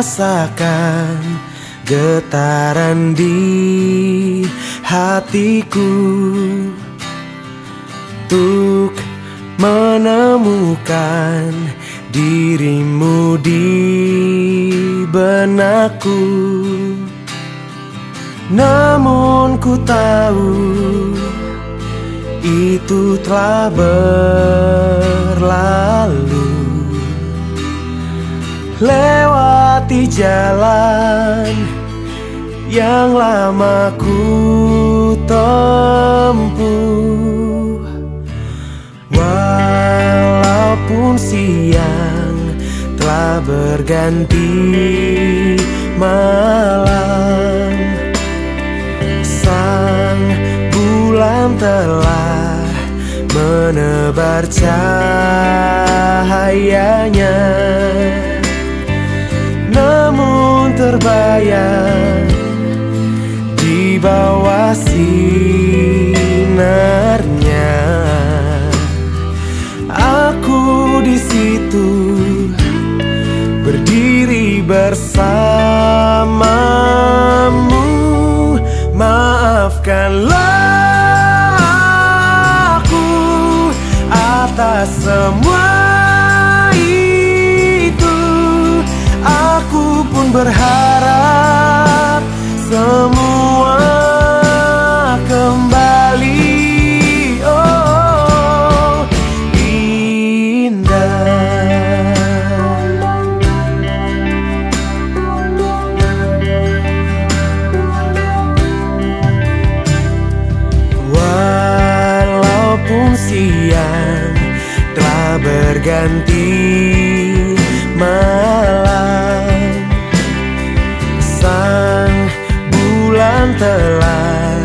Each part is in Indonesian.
rasakan getaran di hatiku. Untuk menemukan dirimu di benakku. Namun ku tahu itu telah berlalu Lewati jalan yang lama ku tempuh. Walaupun siang telah berganti malam Sang bulan telah menebar cahayanya terbayang di bawah sinarnya. Aku di situ berdiri bersamamu. Maafkanlah aku atas semua berharap semua kembali. Oh indah. Walaupun siang telah berganti malam telah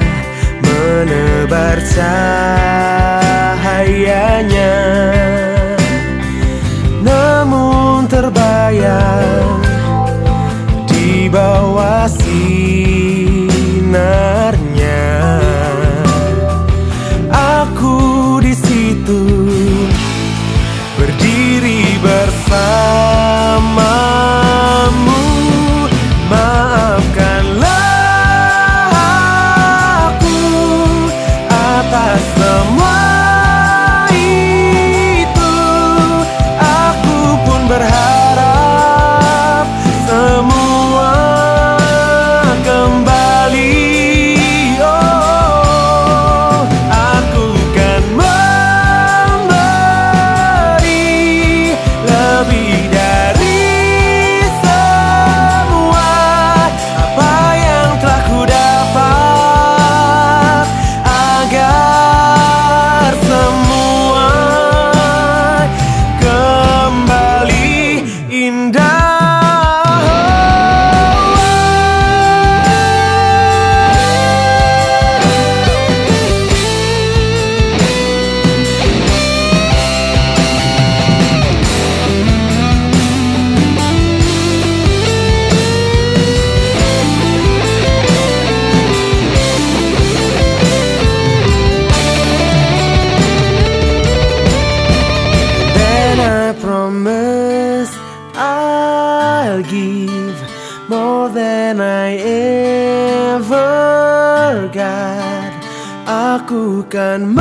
menebar cahayanya. Namun terbayang di bawah sinarnya. Aku di situ berdiri bersamamu promise I'll give more than I ever got. Aku kan